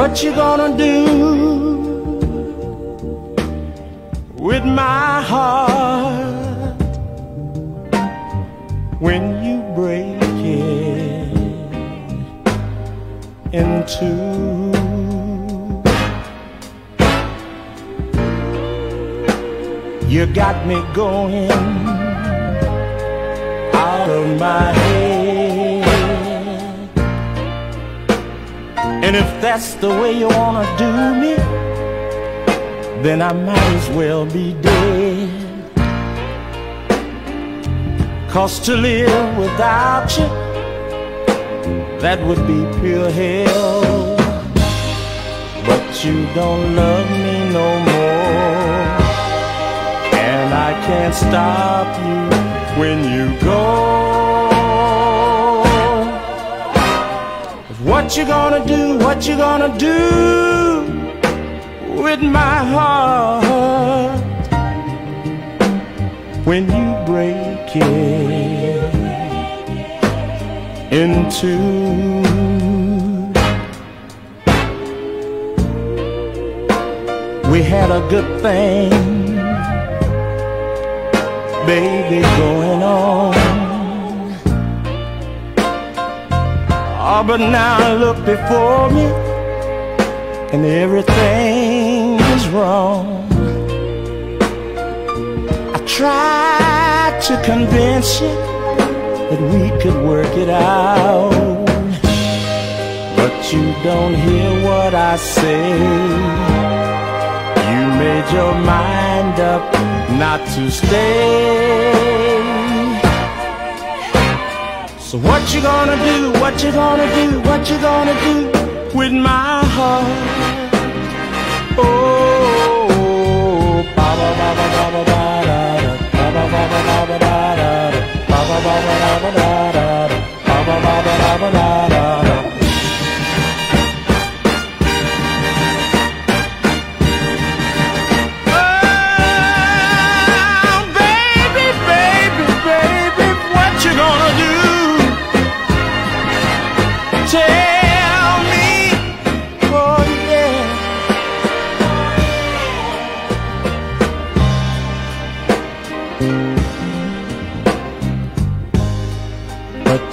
What you gonna do with my heart when you break it in two? You got me going out of my head. And if that's the way you wanna do me, then I might as well be dead. Cause to live without you, that would be pure hell. But you don't love me no more. And I can't stop you when you go. What you gonna do? What you gonna do with my heart when you break it in two? We had a good thing, baby, going on. But now I look before me and everything is wrong. I tried to convince you that we could work it out, but you don't hear what I say. You made your mind up not to stay. So what you gonna do? What you gonna do? What you gonna do with my heart?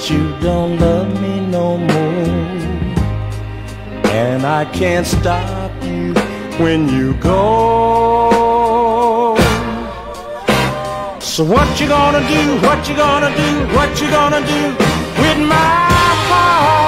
You don't love me no more, and I can't stop you when you go. So what you gonna do? What you gonna do? What you gonna do with my heart,